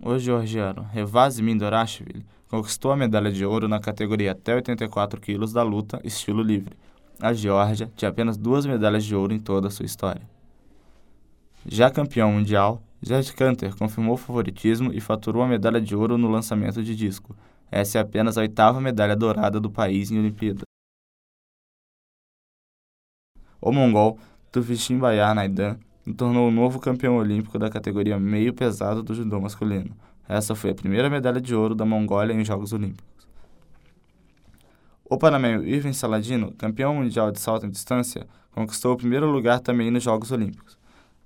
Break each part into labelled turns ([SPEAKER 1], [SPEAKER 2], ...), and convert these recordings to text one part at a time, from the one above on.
[SPEAKER 1] O georgiano Revaz Mindorashvili conquistou a medalha de ouro na categoria até 84 quilos da luta estilo livre. A Geórgia tinha apenas duas medalhas de ouro em toda a sua história. Já campeão mundial, Jed Canter confirmou o favoritismo e faturou a medalha de ouro no lançamento de disco. Essa é apenas a oitava medalha dourada do país em Olimpíadas. O mongol Tufishin Bayar Naidan tornou o novo campeão olímpico da categoria meio pesado do judô masculino. Essa foi a primeira medalha de ouro da Mongólia em Jogos Olímpicos. O panamenho Irving Saladino, campeão mundial de salto em distância, conquistou o primeiro lugar também nos Jogos Olímpicos.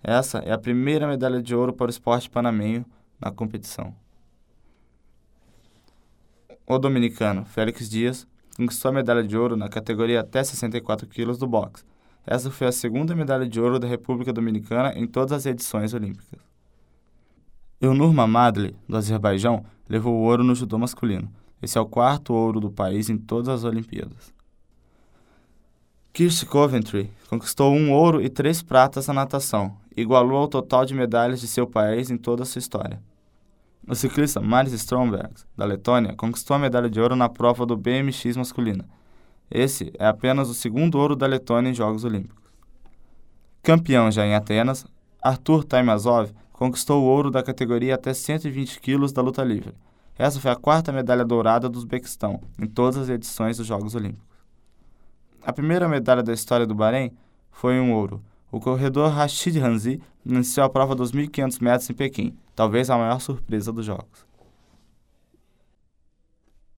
[SPEAKER 1] Essa é a primeira medalha de ouro para o esporte panamenho na competição. O dominicano Félix Dias conquistou a medalha de ouro na categoria até 64 quilos do boxe. Essa foi a segunda medalha de ouro da República Dominicana em todas as edições olímpicas. Eunur Mamadli, do Azerbaijão, levou o ouro no judô masculino. Esse é o quarto ouro do país em todas as Olimpíadas. Kirsty Coventry conquistou um ouro e três pratas na natação, igualou ao total de medalhas de seu país em toda a sua história. O ciclista Maris Stromberg, da Letônia, conquistou a medalha de ouro na prova do BMX masculina. Esse é apenas o segundo ouro da Letônia em Jogos Olímpicos. Campeão já em Atenas, Arthur Taimazov conquistou o ouro da categoria até 120 quilos da luta livre. Essa foi a quarta medalha dourada do Uzbequistão em todas as edições dos Jogos Olímpicos. A primeira medalha da história do Bahrein foi um ouro. O corredor Rashid Hanzi iniciou a prova dos 1.500 metros em Pequim, talvez a maior surpresa dos Jogos.